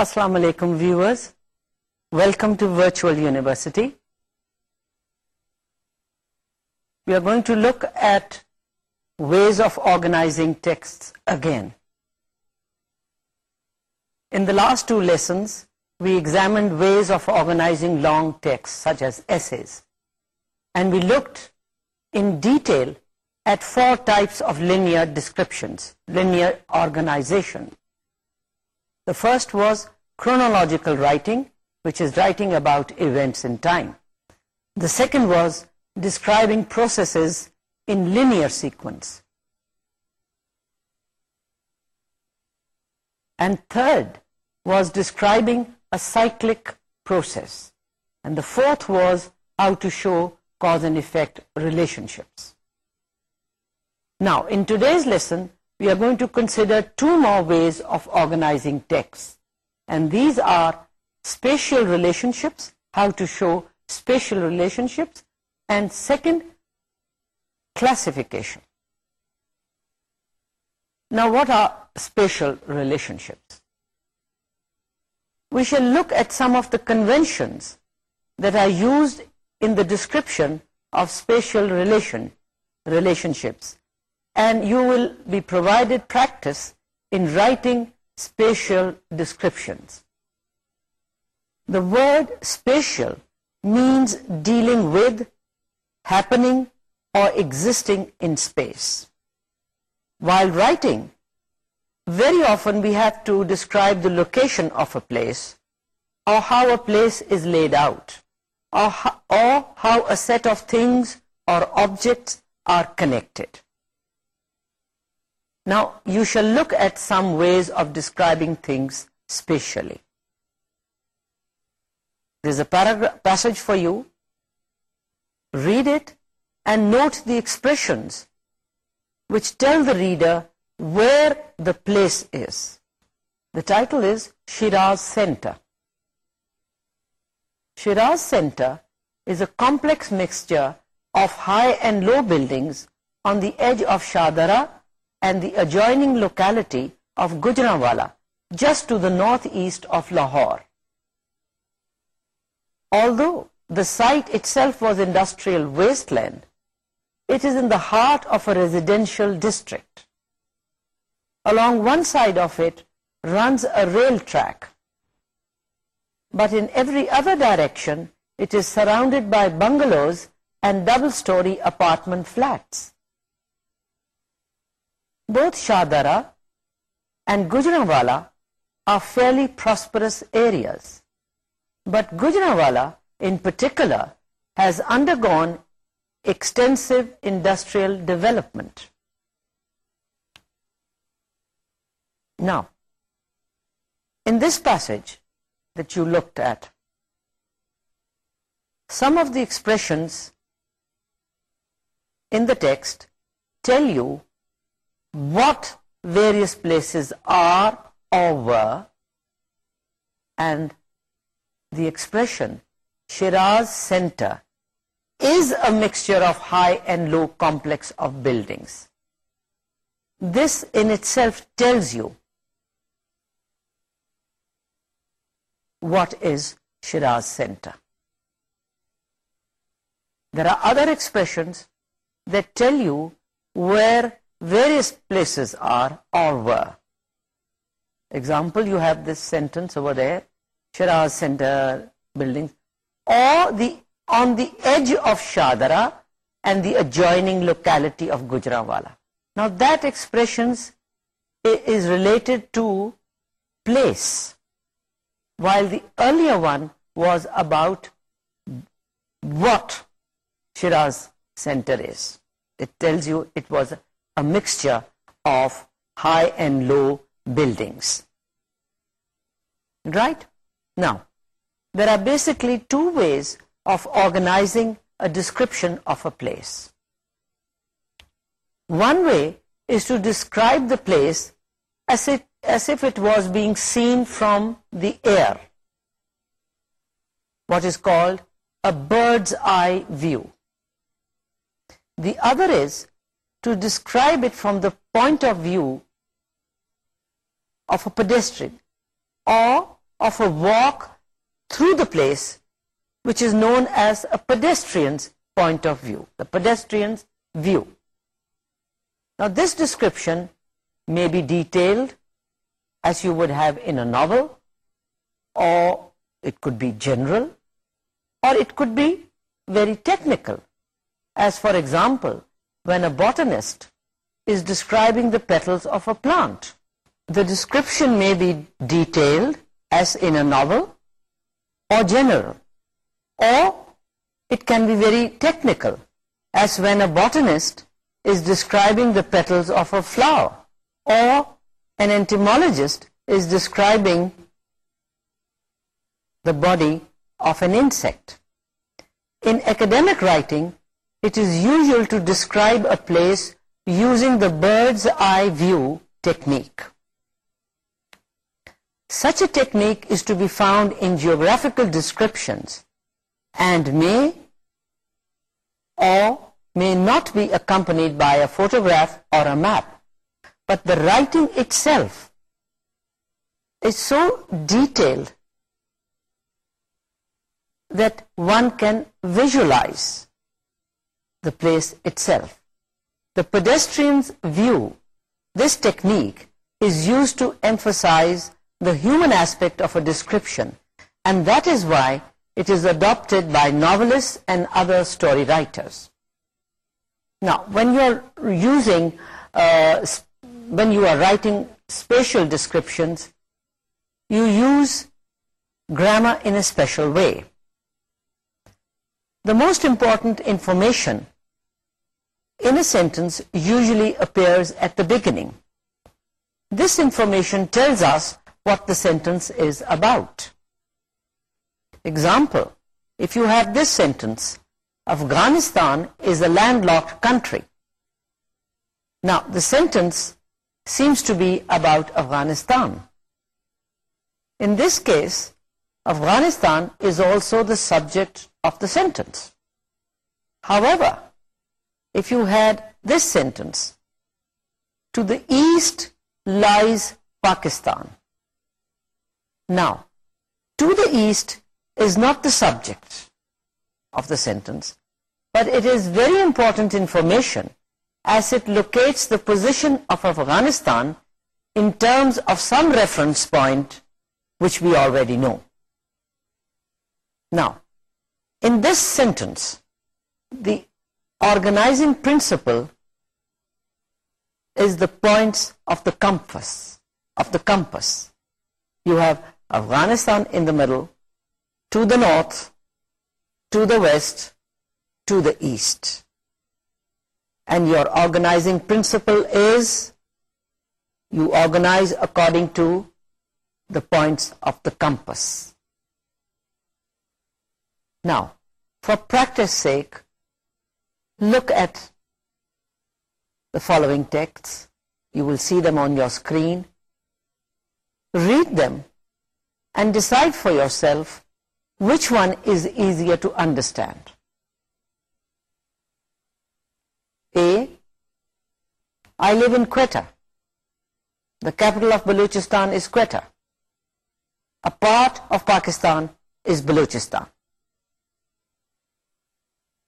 السلام علیکم viewers welcome to virtual university we are going to look at ways of organising text again in the last two lessons we examined ways of organising long text such as essays and we looked in detail at four types of linear descriptions linear organisation the first was chronological writing, which is writing about events in time. The second was describing processes in linear sequence. And third was describing a cyclic process. And the fourth was how to show cause and effect relationships. Now, in today's lesson, we are going to consider two more ways of organizing texts. And these are spatial relationships, how to show spatial relationships, and second, classification. Now, what are spatial relationships? We shall look at some of the conventions that are used in the description of spatial relation relationships and you will be provided practice in writing spatial descriptions. The word spatial means dealing with, happening, or existing in space. While writing, very often we have to describe the location of a place, or how a place is laid out, or how a set of things or objects are connected. Now, you shall look at some ways of describing things spatially. There's a passage for you. Read it and note the expressions which tell the reader where the place is. The title is Shiraz Center. Shiraz Center is a complex mixture of high and low buildings on the edge of Shahdara and the adjoining locality of Gujranwala, just to the northeast of Lahore. Although the site itself was industrial wasteland, it is in the heart of a residential district. Along one side of it runs a rail track, but in every other direction it is surrounded by bungalows and double-story apartment flats both Shadara and Gujranwala are fairly prosperous areas. But Gujranwala in particular has undergone extensive industrial development. Now, in this passage that you looked at, some of the expressions in the text tell you what various places are or were and the expression Shiraz Center is a mixture of high and low complex of buildings. This in itself tells you what is Shiraz Center. There are other expressions that tell you where various places are or were. Example, you have this sentence over there, Shiraz Center building, or the on the edge of Shadara and the adjoining locality of Gujranwala. Now that expression is related to place, while the earlier one was about what Shiraz Center is. It tells you it was a a mixture of high and low buildings. Right? Now, there are basically two ways of organizing a description of a place. One way is to describe the place as, it, as if it was being seen from the air. What is called a bird's eye view. The other is to describe it from the point of view of a pedestrian or of a walk through the place, which is known as a pedestrian's point of view, the pedestrian's view. Now this description may be detailed as you would have in a novel, or it could be general, or it could be very technical. As for example, when a botanist is describing the petals of a plant. The description may be detailed as in a novel or general or it can be very technical as when a botanist is describing the petals of a flower or an entomologist is describing the body of an insect. In academic writing, it is usual to describe a place using the bird's eye view technique. Such a technique is to be found in geographical descriptions and may or may not be accompanied by a photograph or a map, but the writing itself is so detailed that one can visualize the place itself. The pedestrian's view, this technique, is used to emphasize the human aspect of a description, and that is why it is adopted by novelists and other story writers. Now, when you are using, uh, when you are writing spatial descriptions, you use grammar in a special way. The most important information in a sentence usually appears at the beginning. This information tells us what the sentence is about. Example, if you have this sentence, Afghanistan is a landlocked country. Now, the sentence seems to be about Afghanistan. In this case, Afghanistan is also the subject of the sentence. However, if you had this sentence to the east lies Pakistan now to the east is not the subject of the sentence but it is very important information as it locates the position of Afghanistan in terms of some reference point which we already know now in this sentence the organizing principle is the points of the compass of the compass you have afghanistan in the middle to the north to the west to the east and your organizing principle is you organize according to the points of the compass now for practice sake look at the following texts. You will see them on your screen. Read them and decide for yourself which one is easier to understand. A. I live in Quetta. The capital of Balochistan is Quetta. A part of Pakistan is Balochistan.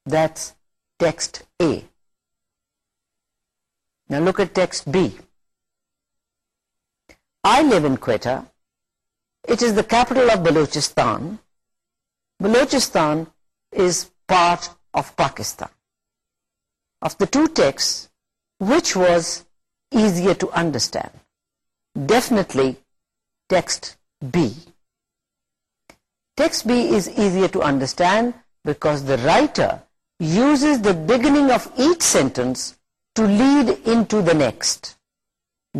That's text A. Now look at text B. I live in Quetta. It is the capital of Balochistan. Balochistan is part of Pakistan. Of the two texts, which was easier to understand? Definitely text B. Text B is easier to understand because the writer uses the beginning of each sentence to lead into the next,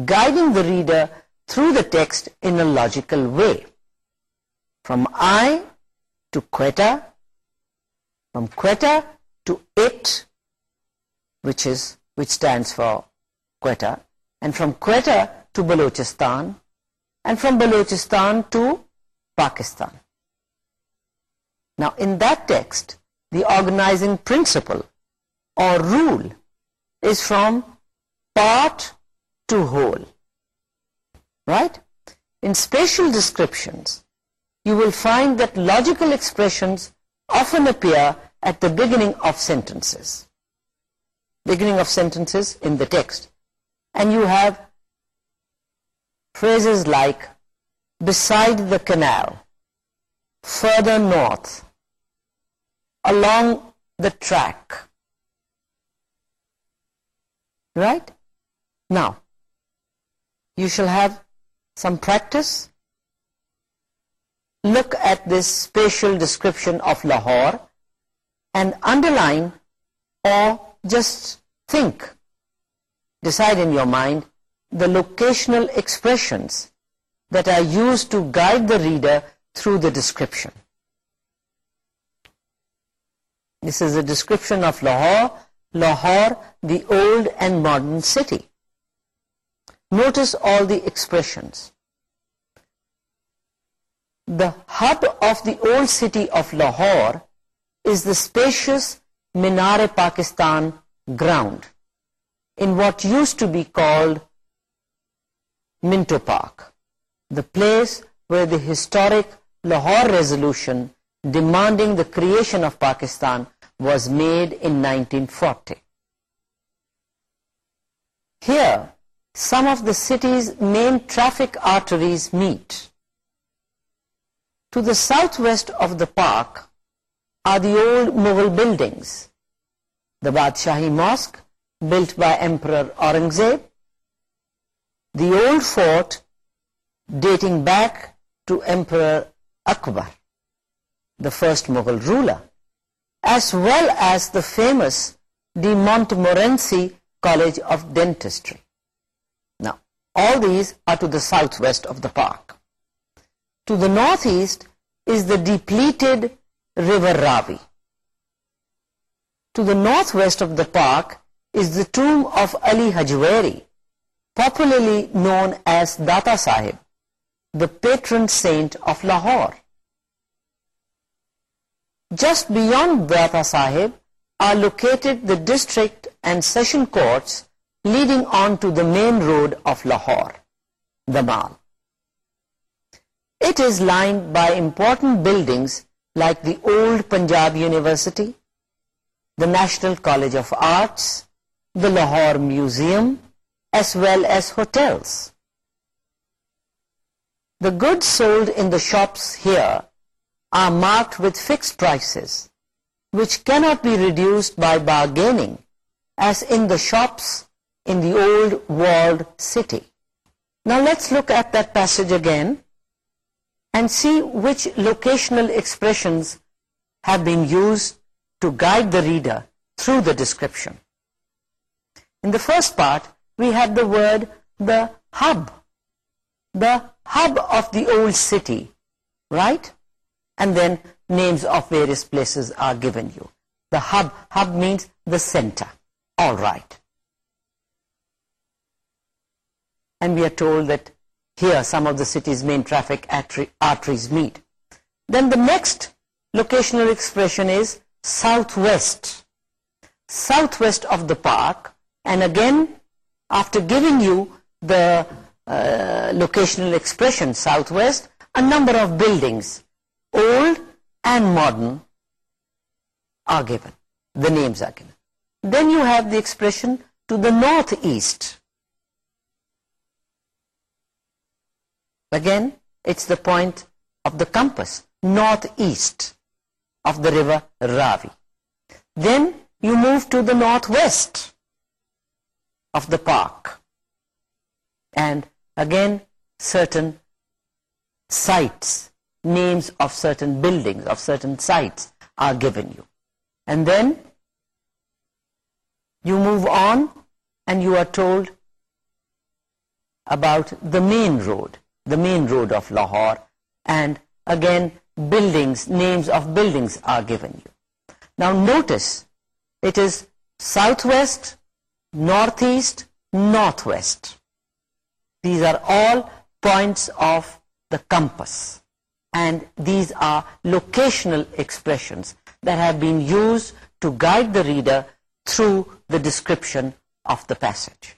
guiding the reader through the text in a logical way. From I to Quetta, from Quetta to It, which, is, which stands for Quetta, and from Quetta to Balochistan, and from Balochistan to Pakistan. Now in that text, the organizing principle or rule is from part to whole. Right? In spatial descriptions, you will find that logical expressions often appear at the beginning of sentences. Beginning of sentences in the text. And you have phrases like, beside the canal, further north, along the track. Right? Now, you shall have some practice. Look at this spatial description of Lahore and underline or just think. Decide in your mind the locational expressions that are used to guide the reader through the description. This is a description of Lahore, Lahore, the old and modern city. Notice all the expressions. The hub of the old city of Lahore is the spacious Minare Pakistan ground in what used to be called Minto Park, the place where the historic Lahore resolution demanding the creation of Pakistan was made in 1940. Here, some of the city's main traffic arteries meet. To the southwest of the park are the old Mughal buildings, the Badshahi Mosque, built by Emperor Aurangzeb, the old fort dating back to Emperor Akbar the first Mughal ruler, as well as the famous de Montmorency College of Dentistry. Now, all these are to the southwest of the park. To the northeast is the depleted River Ravi. To the northwest of the park is the tomb of Ali Hajwari, popularly known as Datta Sahib, the patron saint of Lahore. Just beyond Bratha Sahib are located the district and session courts leading on to the main road of Lahore, the Mall. It is lined by important buildings like the old Punjab University, the National College of Arts, the Lahore Museum, as well as hotels. The goods sold in the shops here are marked with fixed prices, which cannot be reduced by bargaining, as in the shops in the old walled city. Now let's look at that passage again and see which locational expressions have been used to guide the reader through the description. In the first part, we have the word the hub, the hub of the old city, right? Right? and then names of various places are given you. The hub means the center. All right. And we are told that here some of the city's main traffic arteries meet. Then the next locational expression is southwest. Southwest of the park, and again after giving you the uh, locational expression southwest, a number of buildings old and modern are given, the names are given. Then you have the expression to the northeast. Again, it's the point of the compass, northeast of the river Ravi. Then you move to the northwest of the park. And again, certain sites names of certain buildings, of certain sites are given you. And then you move on and you are told about the main road, the main road of Lahore. And again, buildings, names of buildings are given you. Now notice, it is southwest, northeast, northwest. These are all points of the compass and these are locational expressions that have been used to guide the reader through the description of the passage.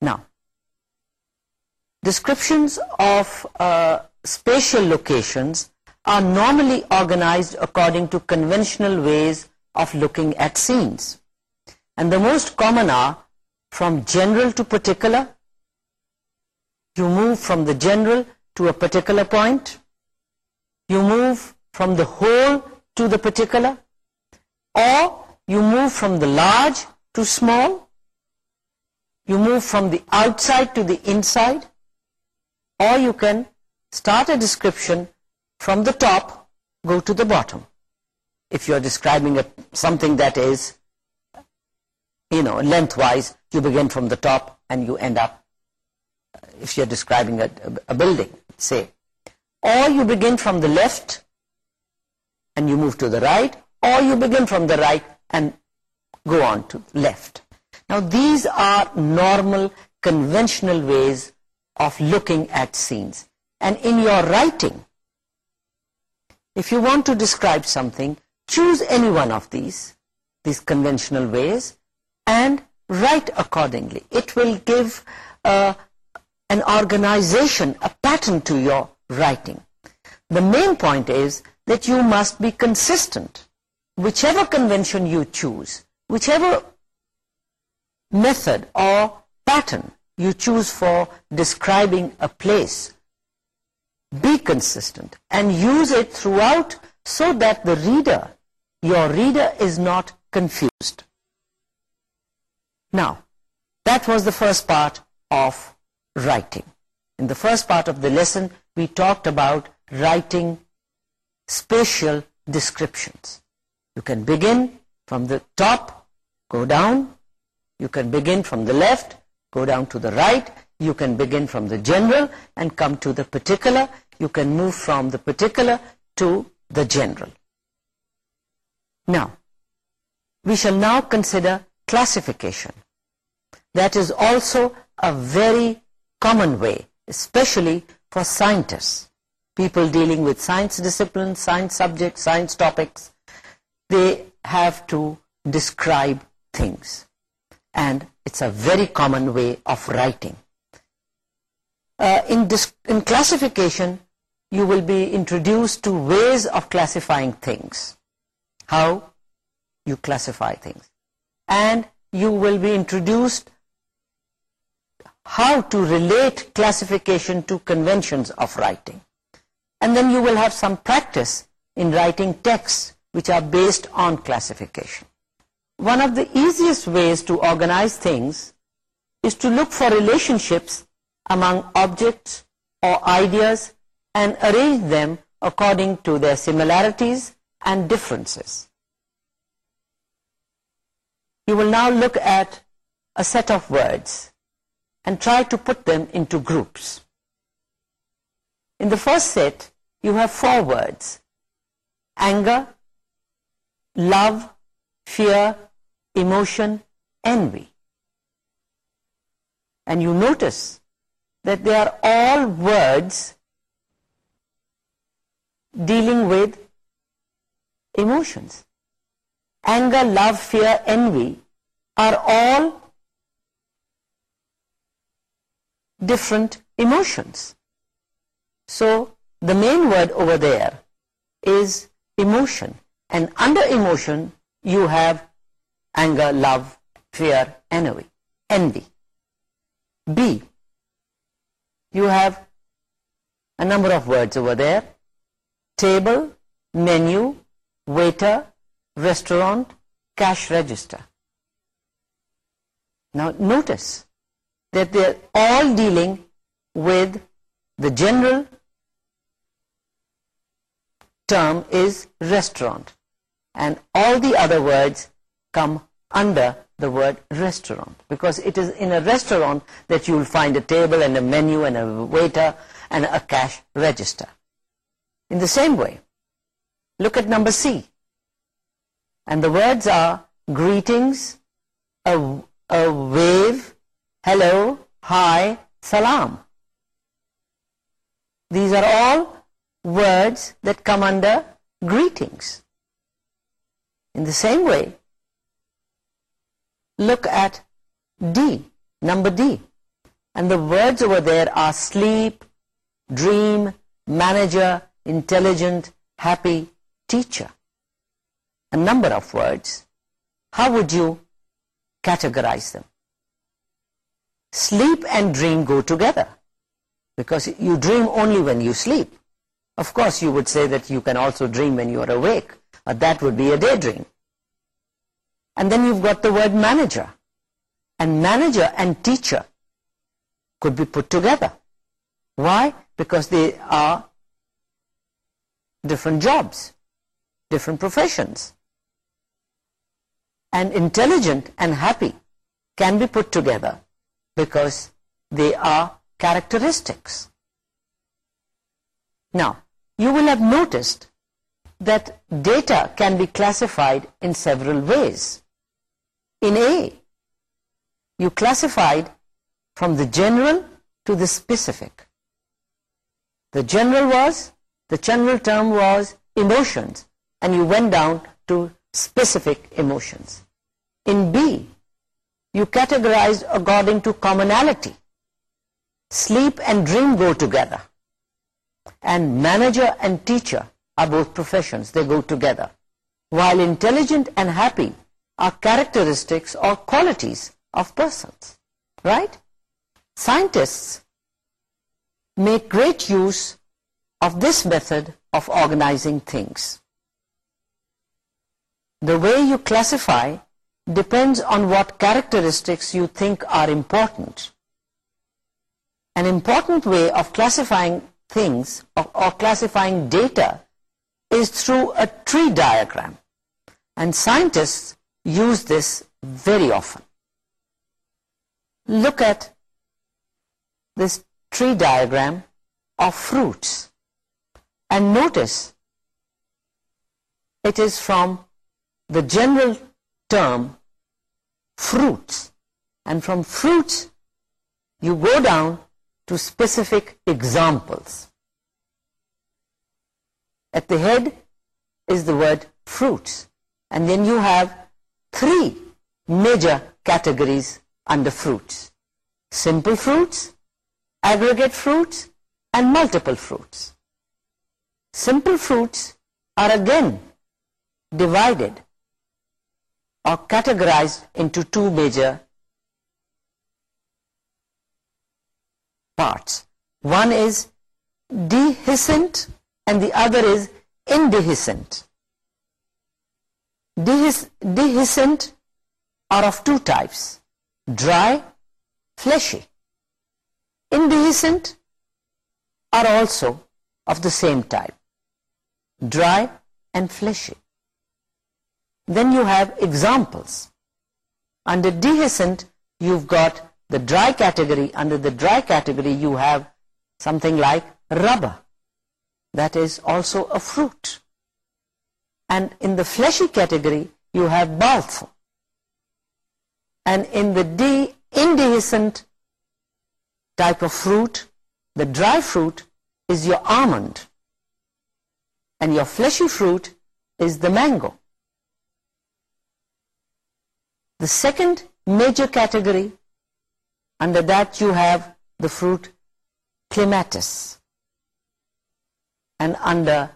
Now, descriptions of uh, spatial locations are normally organized according to conventional ways of looking at scenes. And the most common are from general to particular, you move from the general to a particular point, you move from the whole to the particular, or you move from the large to small, you move from the outside to the inside, or you can start a description from the top, go to the bottom. If you are describing something that is, you know, lengthwise, you begin from the top and you end up, if you are describing a building say, or you begin from the left and you move to the right, or you begin from the right and go on to the left. Now these are normal, conventional ways of looking at scenes. And in your writing, if you want to describe something, choose any one of these conventional ways and write accordingly. It will give uh, an organization, a pattern to your writing. The main point is that you must be consistent. Whichever convention you choose, whichever method or pattern you choose for describing a place, be consistent and use it throughout so that the reader, your reader is not confused. Now, that was the first part of writing. In the first part of the lesson, we talked about writing spatial descriptions. You can begin from the top, go down. You can begin from the left, go down to the right. You can begin from the general and come to the particular. You can move from the particular to the general. Now, we shall now consider classification. That is also a very common way, especially for scientists. People dealing with science disciplines, science subjects, science topics, they have to describe things. And it's a very common way of writing. Uh, in, in classification, you will be introduced to ways of classifying things. How you classify things. And you will be introduced how to relate classification to conventions of writing. And then you will have some practice in writing texts which are based on classification. One of the easiest ways to organize things is to look for relationships among objects or ideas and arrange them according to their similarities and differences. You will now look at a set of words and try to put them into groups. In the first set, you have four words, anger, love, fear, emotion, envy. And you notice that they are all words dealing with emotions. Anger, love, fear, envy are all different emotions. So the main word over there is emotion. And under emotion, you have anger, love, fear, envy. envy. B, you have a number of words over there. Table, menu, waiter, restaurant, cash register. Now notice, that they are all dealing with the general term is restaurant and all the other words come under the word restaurant because it is in a restaurant that you will find a table and a menu and a waiter and a cash register. In the same way, look at number C. And the words are greetings, a, a wave, Hello, hi, salam. These are all words that come under greetings. In the same way, look at D, number D. And the words over there are sleep, dream, manager, intelligent, happy, teacher. A number of words. How would you categorize them? sleep and dream go together because you dream only when you sleep of course you would say that you can also dream when you are awake but that would be a daydream and then you've got the word manager and manager and teacher could be put together why because they are different jobs different professions and intelligent and happy can be put together because they are characteristics. Now, you will have noticed that data can be classified in several ways. In A, you classified from the general to the specific. The general was, the general term was emotions and you went down to specific emotions. In B, you categorize according to commonality. Sleep and dream go together. And manager and teacher are both professions. They go together. While intelligent and happy are characteristics or qualities of persons. Right? Scientists make great use of this method of organizing things. The way you classify depends on what characteristics you think are important. An important way of classifying things or, classifying data is through a tree diagram and scientists use this very often. Look at this tree diagram of fruits and notice it is from the general term fruits and from fruits you go down to specific examples. At the head is the word fruits and then you have three major categories under fruits. Simple fruits, aggregate fruits and multiple fruits. Simple fruits are again divided are categorized into two major parts. One is dehiscent and the other is indehiscent. Dehiscent are of two types, dry, fleshy. Indehiscent are also of the same type, dry and fleshy then you have examples. Under dehiscent, you've got the dry category. Under the dry category, you have something like rubber. That is also a fruit. And in the fleshy category, you have balsam. And in the de indehiscent type of fruit, the dry fruit is your almond. And your fleshy fruit is the mango. The second major category, under that you have the fruit clematis. And under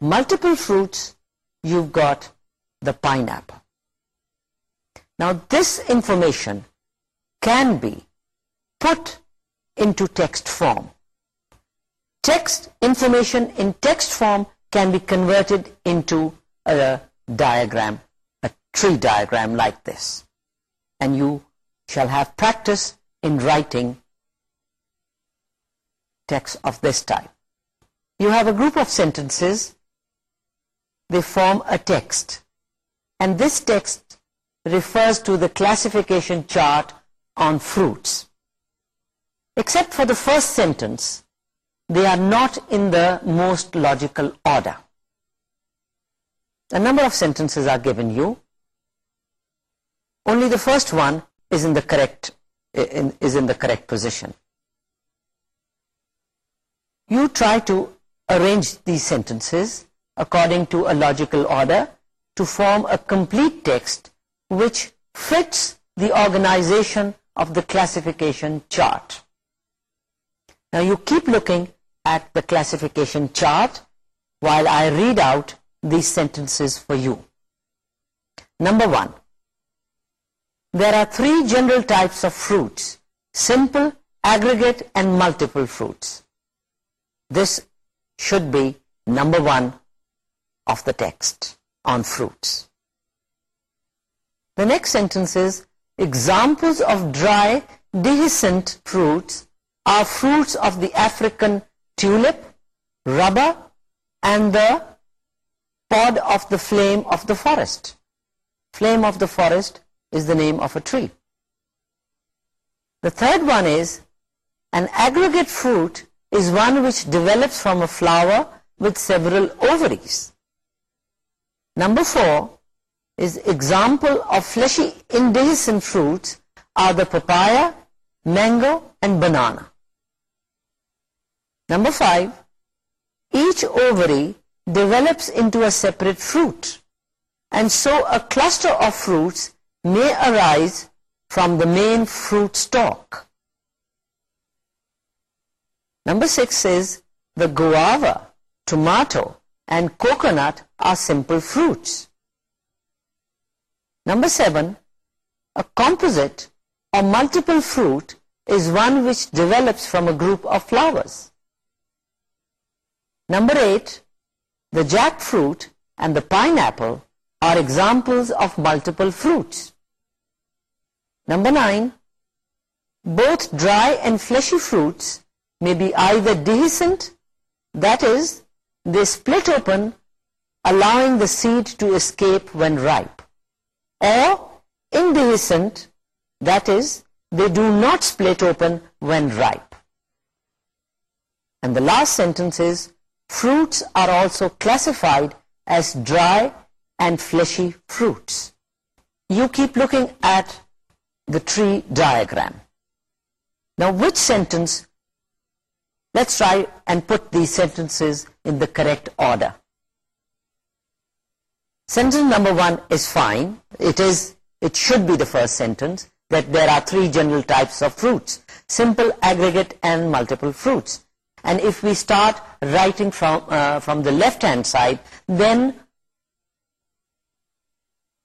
multiple fruits, you've got the pineapple. Now this information can be put into text form. Text information in text form can be converted into a diagram tree diagram like this and you shall have practice in writing text of this type. You have a group of sentences they form a text and this text refers to the classification chart on fruits. Except for the first sentence they are not in the most logical order. A number of sentences are given you only the first one is in the correct is in the correct position you try to arrange these sentences according to a logical order to form a complete text which fits the organization of the classification chart now you keep looking at the classification chart while I read out these sentences for you number one there are three general types of fruits simple aggregate and multiple fruits this should be number one of the text on fruits the next sentence is examples of dry dehiscent fruits are fruits of the African tulip rubber and the pod of the flame of the forest flame of the forest is the name of a tree. The third one is, an aggregate fruit is one which develops from a flower with several ovaries. Number four is example of fleshy indehiscent fruits are the papaya, mango and banana. Number five, each ovary develops into a separate fruit and so a cluster of fruits may arise from the main fruit stalk. Number six says the guava, tomato and coconut are simple fruits. Number seven, a composite or multiple fruit is one which develops from a group of flowers. Number eight, the jackfruit and the pineapple are examples of multiple fruits. Number nine, both dry and fleshy fruits may be either dehiscent, that is, they split open, allowing the seed to escape when ripe. Or indehiscent, that is, they do not split open when ripe. And the last sentence is, fruits are also classified as dry and fleshy fruits. You keep looking at the tree diagram. Now which sentence, let's try and put these sentences in the correct order. Sentence number one is fine. It is, it should be the first sentence that there are three general types of fruits. Simple, aggregate and multiple fruits. And if we start writing from, uh, from the left hand side, then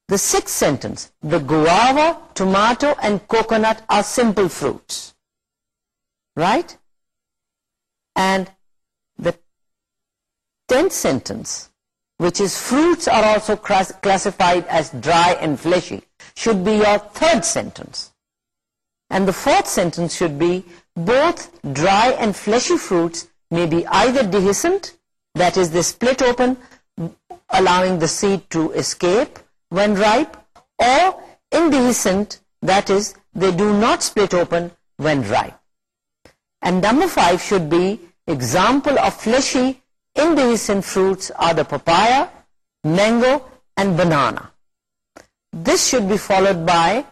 the sixth sentence, the guava, tomato, and coconut are simple fruits. Right? And the tenth sentence, which is fruits are also classified as dry and fleshy, should be your third sentence. And the fourth sentence should be, both dry and fleshy fruits may be either dehiscent, that is they split open, allowing the seed to escape, when ripe or indehiscent that is they do not split open when ripe and number five should be example of fleshy indehiscent fruits are the papaya mango and banana this should be followed by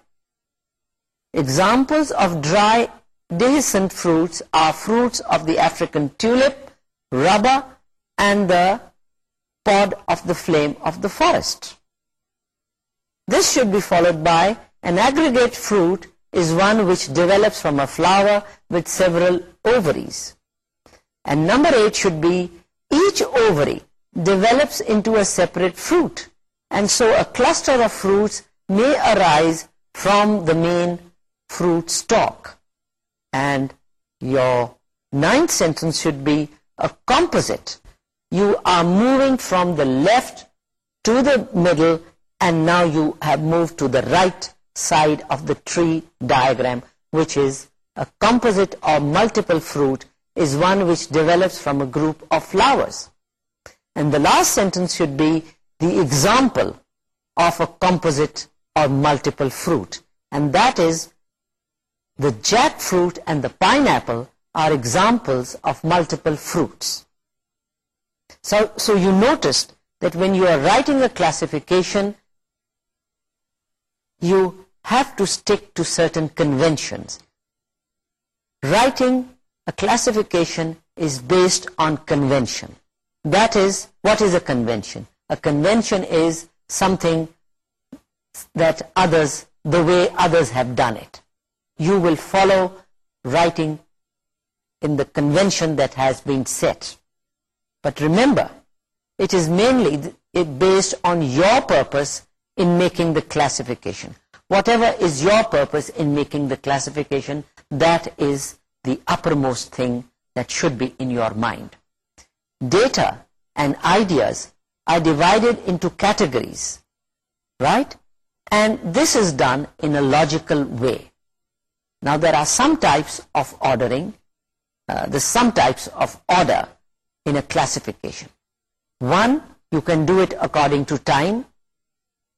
examples of dry indehiscent fruits are fruits of the african tulip rubber and the pod of the flame of the forest this should be followed by an aggregate fruit is one which develops from a flower with several ovaries. And number eight should be each ovary develops into a separate fruit. And so a cluster of fruits may arise from the main fruit stalk. And your ninth sentence should be a composite. You are moving from the left to the middle and now you have moved to the right side of the tree diagram which is a composite or multiple fruit is one which develops from a group of flowers and the last sentence should be the example of a composite or multiple fruit and that is the jackfruit and the pineapple are examples of multiple fruits so so you noticed that when you are writing a classification you have to stick to certain conventions. Writing a classification is based on convention. That is, what is a convention? A convention is something that others, the way others have done it. You will follow writing in the convention that has been set. But remember, it is mainly based on your purpose in making the classification. Whatever is your purpose in making the classification, that is the uppermost thing that should be in your mind. Data and ideas are divided into categories, right? And this is done in a logical way. Now there are some types of ordering, uh, the some types of order in a classification. One, you can do it according to time,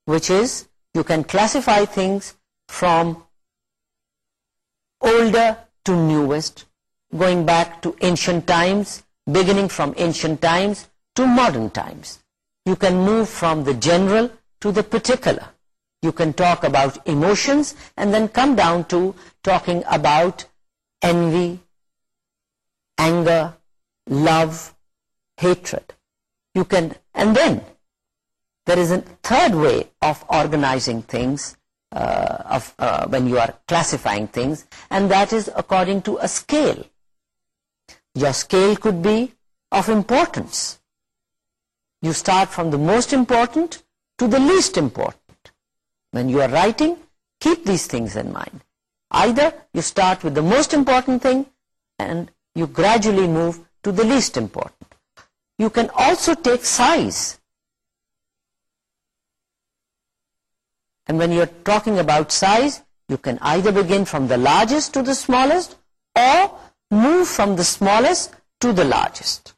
which is you can classify things from older to newest, going back to ancient times, beginning from ancient times to modern times. You can move from the general to the particular. You can talk about emotions and then come down to talking about envy, anger, love, hatred. You can, and then there is a third way of organizing things uh, of uh, when you are classifying things and that is according to a scale your scale could be of importance you start from the most important to the least important when you are writing keep these things in mind either you start with the most important thing and you gradually move to the least important you can also take size And when you're talking about size, you can either begin from the largest to the smallest or move from the smallest to the largest.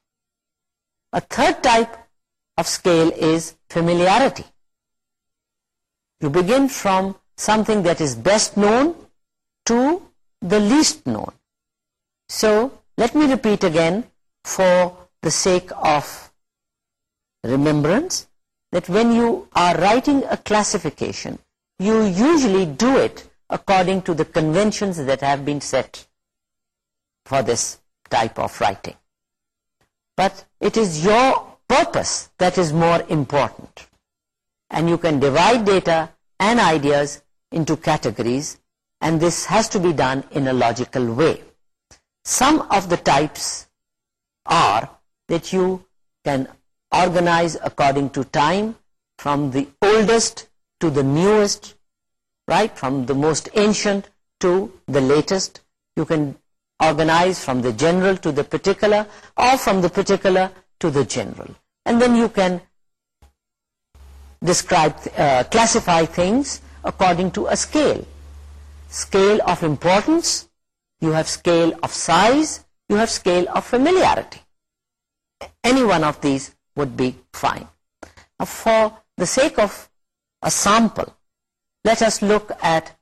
A third type of scale is familiarity. You begin from something that is best known to the least known. So let me repeat again for the sake of remembrance that when you are writing a classification, you usually do it according to the conventions that have been set for this type of writing. But it is your purpose that is more important. And you can divide data and ideas into categories and this has to be done in a logical way. Some of the types are that you can Organize according to time from the oldest to the newest right from the most ancient to the latest you can organize from the general to the particular or from the particular to the general and then you can describe uh, classify things according to a scale scale of importance you have scale of size you have scale of familiarity any one of these would be fine. Now, for the sake of a sample, let us look at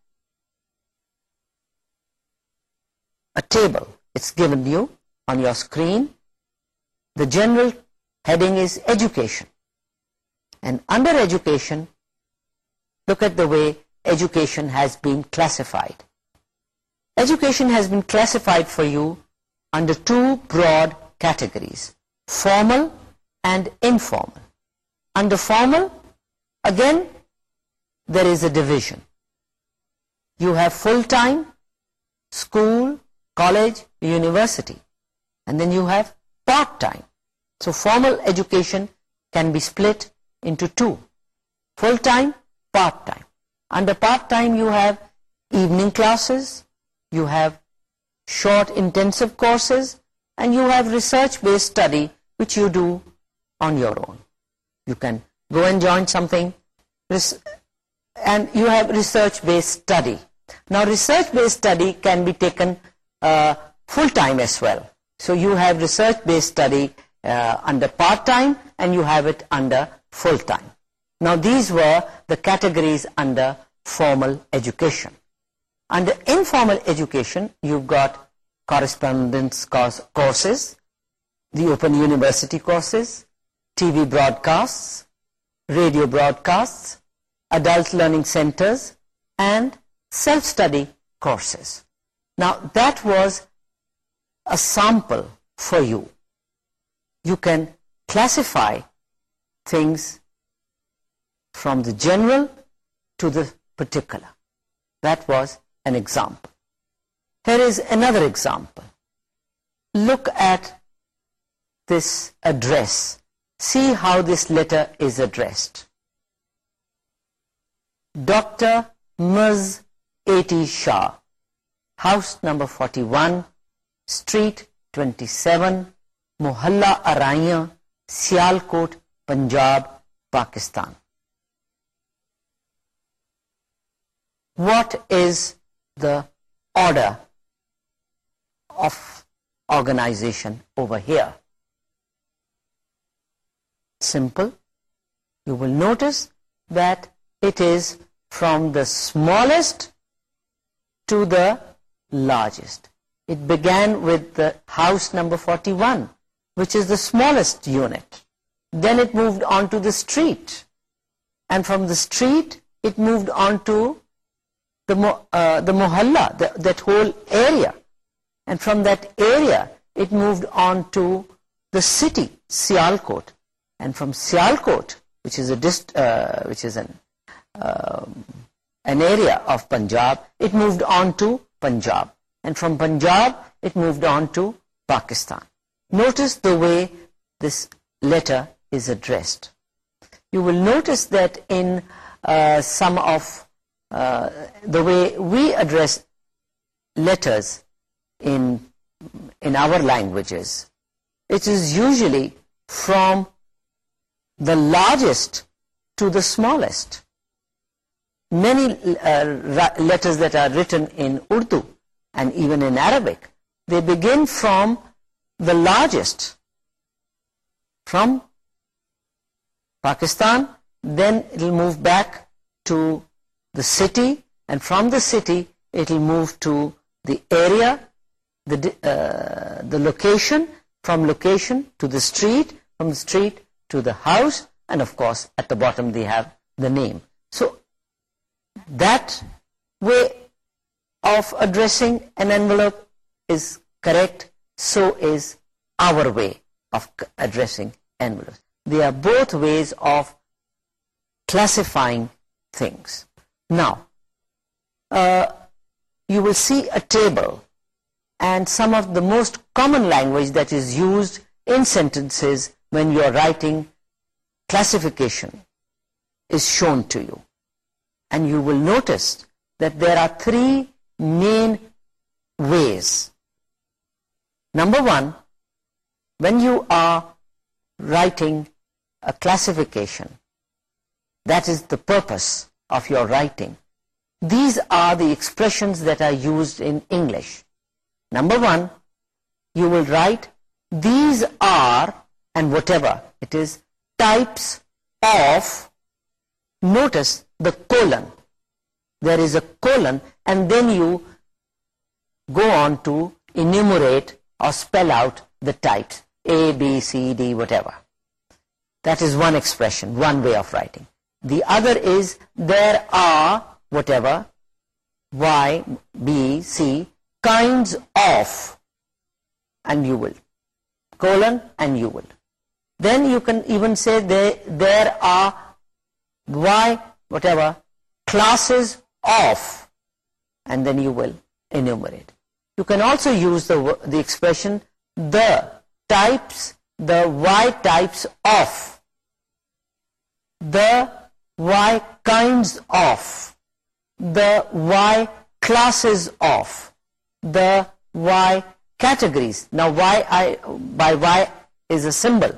a table. It's given you on your screen. The general heading is education. And under education, look at the way education has been classified. Education has been classified for you under two broad categories, formal and informal. Under formal, again, there is a division. You have full-time, school, college, university, and then you have part-time. So formal education can be split into two, full-time, part-time. Under part-time, you have evening classes, you have short intensive courses, and you have research-based study which you do on your own. You can go and join something and you have research-based study. Now research-based study can be taken uh, full-time as well. So you have research-based study uh, under part-time and you have it under full-time. Now these were the categories under formal education. Under informal education, you've got correspondence courses, the open university courses, TV broadcasts, radio broadcasts, adult learning centers, and self-study courses. Now, that was a sample for you. You can classify things from the general to the particular. That was an example. Here is another example. Look at this address See how this letter is addressed. Dr. Ms. A. T. Shah, House number 41, Street 27, Mohalla Araya, Sialkot, Punjab, Pakistan. What is the order of organization over here? simple you will notice that it is from the smallest to the largest it began with the house number 41 which is the smallest unit then it moved on to the street and from the street it moved on to the uh, the mohalla that whole area and from that area it moved on to the city sialkot and from Sialkot, which is uh, um, an area of Punjab, it moved on to Punjab, and from Punjab it moved on to Pakistan. Notice the way this letter is addressed. You will notice that in uh, some of uh, the way we address letters in our languages, it is usually from the largest to the smallest. Many uh, letters that are written in Urdu and even in Arabic, they begin from the largest, from Pakistan, then it will move back to the city, and from the city it will move to the area, the, uh, the location, from location to the street, from the street to the house and of course at the bottom they have the name. So that way of addressing an envelope is correct, so is our way of addressing envelopes. They are both ways of classifying things. Now, uh, you will see a table and some of the most common language that is used in sentences when you are writing classification is shown to you and you will notice that there are three main ways number one when you are writing a classification that is the purpose of your writing these are the expressions that are used in English number one you will write these are and whatever it is types of notice the colon there is a colon and then you go on to enumerate or spell out the types A, B, C, D, whatever. That is one expression, one way of writing. The other is there are whatever Y, B, C kinds of and you will. Colon and you will then you can even say they, there are why whatever classes of and then you will enumerate you can also use the the expression the types the y types of the y kinds of the y classes of the y categories now why by y is a symbol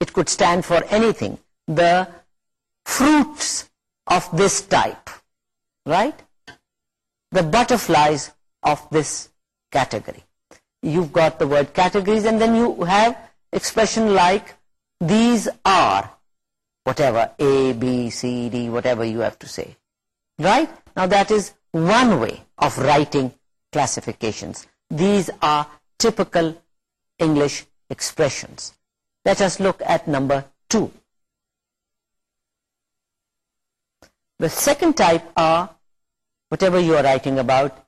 it could stand for anything, the fruits of this type, right? The butterflies of this category. You've got the word categories and then you have expression like these are whatever, A, B, C, D, whatever you have to say, right? Now that is one way of writing classifications. These are typical English expressions. Let us look at number 2. The second type are, whatever you are writing about,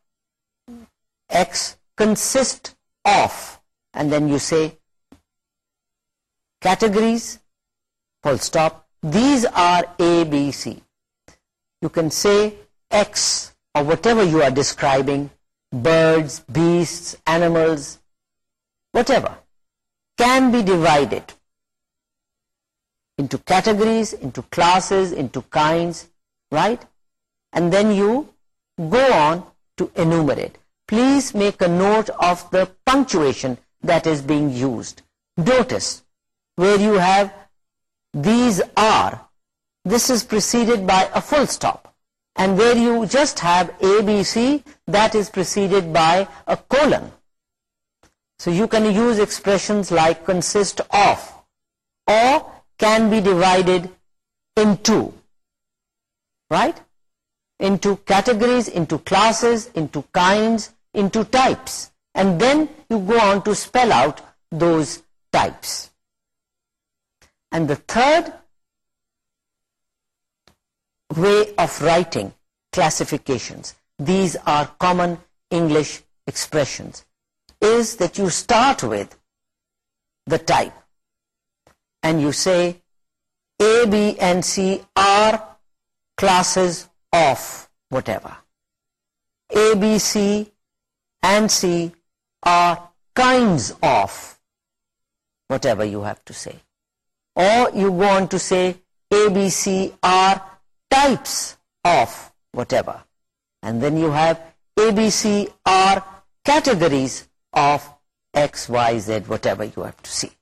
X consist of, and then you say, categories, full stop, these are A, B, C. You can say X, or whatever you are describing, birds, beasts, animals, whatever can be divided into categories, into classes, into kinds, right? And then you go on to enumerate. Please make a note of the punctuation that is being used. Notice where you have these are, this is preceded by a full stop. And where you just have ABC, that is preceded by a colon. So you can use expressions like consist of or can be divided into, right? Into categories, into classes, into kinds, into types. And then you go on to spell out those types. And the third way of writing classifications. These are common English expressions is that you start with the type and you say A, B and C are classes of whatever. A, B, C and C are kinds of whatever you have to say. Or you want to say A, B, C are types of whatever. And then you have A, B, C are categories of x, y, z, whatever you have to see.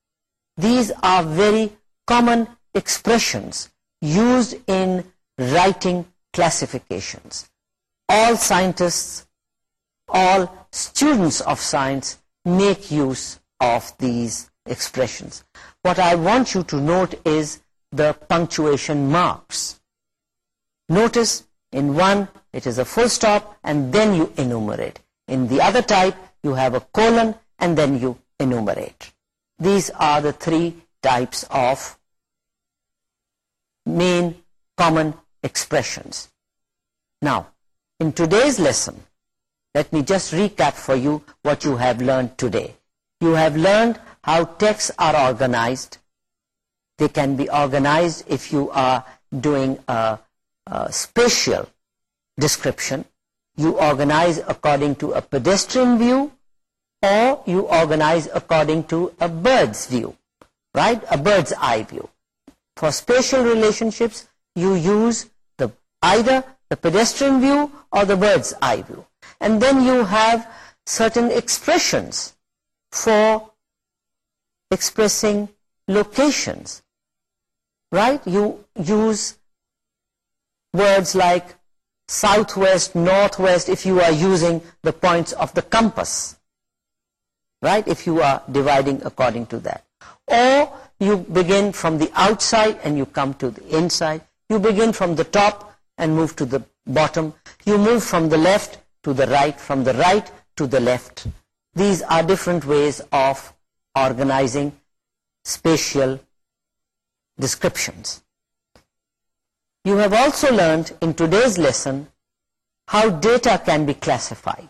These are very common expressions used in writing classifications. All scientists, all students of science make use of these expressions. What I want you to note is the punctuation marks. Notice in one it is a full stop and then you enumerate. In the other type you have a colon and then you enumerate. These are the three types of main common expressions. Now, in today's lesson, let me just recap for you what you have learned today. You have learned how texts are organized. They can be organized if you are doing a, spatial description you organize according to a pedestrian view or you organize according to a bird's view, right? A bird's eye view. For spatial relationships, you use the either the pedestrian view or the bird's eye view. And then you have certain expressions for expressing locations, right? You use words like Southwest, Northwest. if you are using the points of the compass right if you are dividing according to that or you begin from the outside and you come to the inside you begin from the top and move to the bottom you move from the left to the right from the right to the left these are different ways of organizing spatial descriptions you have also learned in today's lesson how data can be classified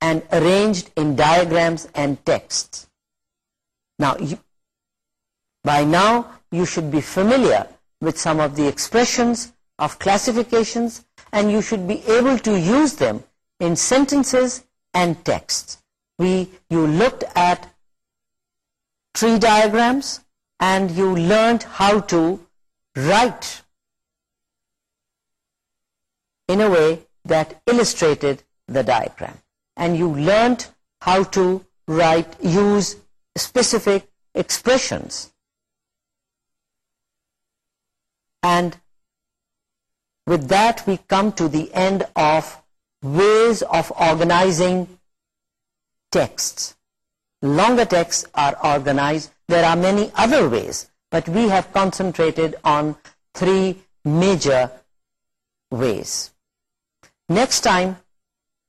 and arranged in diagrams and texts. Now, by now, you should be familiar with some of the expressions of classifications and you should be able to use them in sentences and texts. We, you looked at tree diagrams and you learned how to write in a way that illustrated the diagram. And you learned how to write, use specific expressions. And with that we come to the end of ways of organizing texts. Longer texts are organized. There are many other ways, but we have concentrated on three major ways. Next time,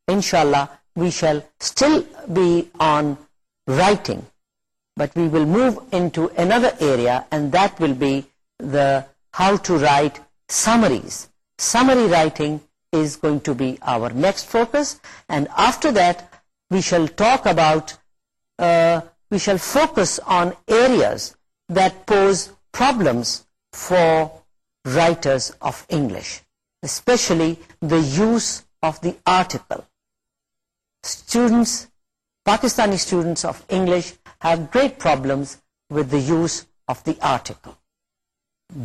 inshallah, we shall still be on writing, but we will move into another area, and that will be the how to write summaries. Summary writing is going to be our next focus, and after that we shall talk about, uh, we shall focus on areas that pose problems for writers of English especially the use of the article. Students, Pakistani students of English have great problems with the use of the article.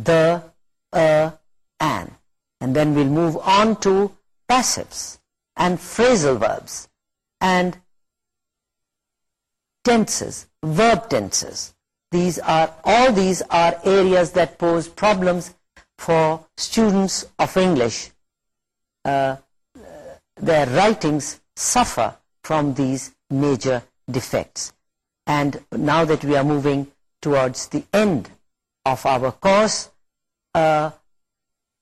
The, a, an. And then we'll move on to passives and phrasal verbs and tenses, verb tenses. These are, all these are areas that pose problems for students of English. Uh, their writings suffer from these major defects. And now that we are moving towards the end of our course, uh,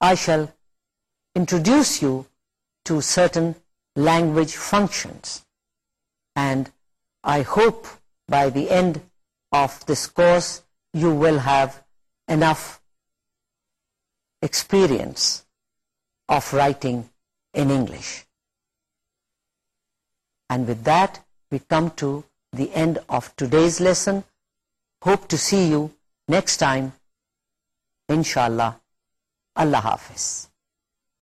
I shall introduce you to certain language functions. And I hope by the end of this course, you will have enough experience of writing in English. And with that, we come to the end of today's lesson. Hope to see you next time. Inshallah. Allah Hafiz.